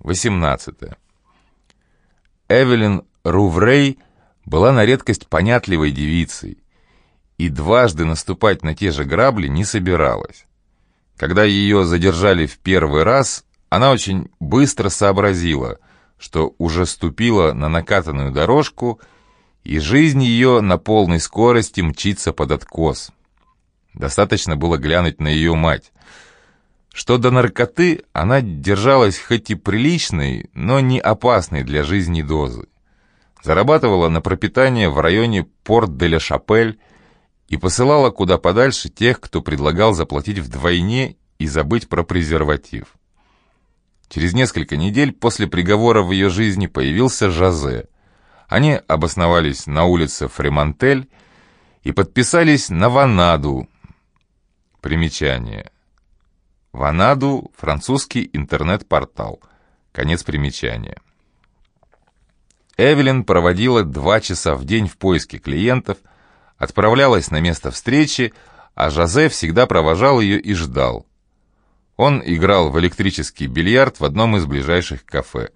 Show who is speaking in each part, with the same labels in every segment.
Speaker 1: 18. Эвелин Руврей была на редкость понятливой девицей и дважды наступать на те же грабли не собиралась. Когда ее задержали в первый раз, она очень быстро сообразила, что уже ступила на накатанную дорожку, и жизнь ее на полной скорости мчится под откос. Достаточно было глянуть на ее мать. Что до наркоты, она держалась хоть и приличной, но не опасной для жизни дозы. Зарабатывала на пропитание в районе Порт-де-Ля-Шапель и посылала куда подальше тех, кто предлагал заплатить вдвойне и забыть про презерватив. Через несколько недель после приговора в ее жизни появился Жозе. Они обосновались на улице Фремонтель и подписались на Ванаду. Примечание. Ванаду – французский интернет-портал. Конец примечания. Эвелин проводила два часа в день в поиске клиентов, отправлялась на место встречи, а Жозе всегда провожал ее и ждал. Он играл в электрический бильярд в одном из ближайших кафе.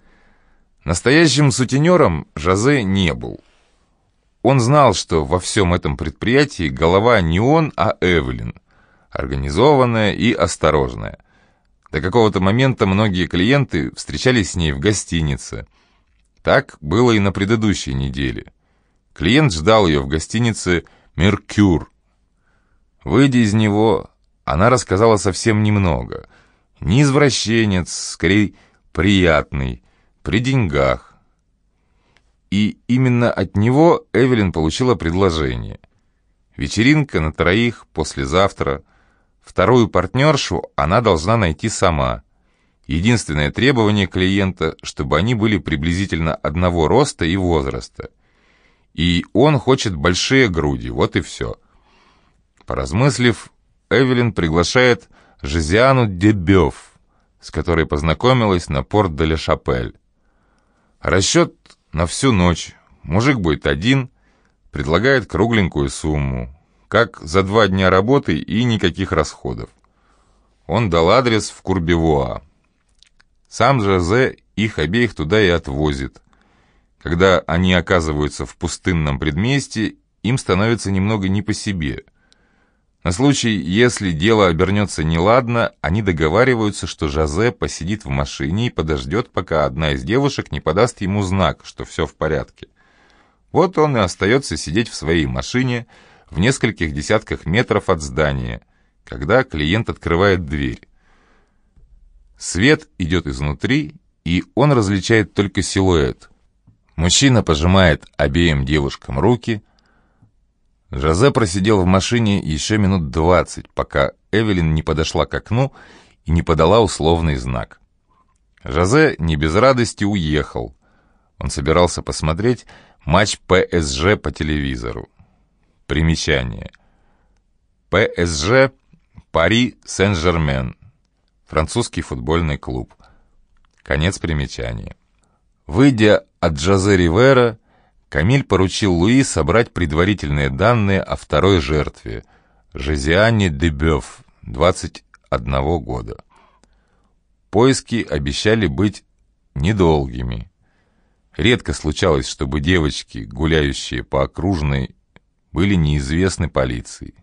Speaker 1: Настоящим сутенером Жозе не был. Он знал, что во всем этом предприятии голова не он, а Эвелин, организованная и осторожная. До какого-то момента многие клиенты встречались с ней в гостинице. Так было и на предыдущей неделе. Клиент ждал ее в гостинице «Меркюр». Выйдя из него, она рассказала совсем немного. Не извращенец, скорее приятный, при деньгах. И именно от него Эвелин получила предложение. Вечеринка на троих послезавтра. Вторую партнершу она должна найти сама. Единственное требование клиента, чтобы они были приблизительно одного роста и возраста. И он хочет большие груди, вот и все. Поразмыслив, Эвелин приглашает Жезиану Дебёв, с которой познакомилась на порт де Шапель. Расчет на всю ночь. Мужик будет один, предлагает кругленькую сумму, как за два дня работы и никаких расходов. Он дал адрес в Курбевуа. Сам Жозе их обеих туда и отвозит. Когда они оказываются в пустынном предместье, им становится немного не по себе – на случай, если дело обернется неладно, они договариваются, что Жозе посидит в машине и подождет, пока одна из девушек не подаст ему знак, что все в порядке. Вот он и остается сидеть в своей машине в нескольких десятках метров от здания, когда клиент открывает дверь. Свет идет изнутри, и он различает только силуэт. Мужчина пожимает обеим девушкам руки – Жозе просидел в машине еще минут двадцать, пока Эвелин не подошла к окну и не подала условный знак. Жозе не без радости уехал. Он собирался посмотреть матч ПСЖ по телевизору. Примечание. ПСЖ Пари Сен-Жермен. Французский футбольный клуб. Конец примечания. Выйдя от Жозе Ривера, Камиль поручил Луи собрать предварительные данные о второй жертве, Жезиане Дебёв, 21 года. Поиски обещали быть недолгими. Редко случалось, чтобы девочки, гуляющие по окружной, были неизвестны полиции.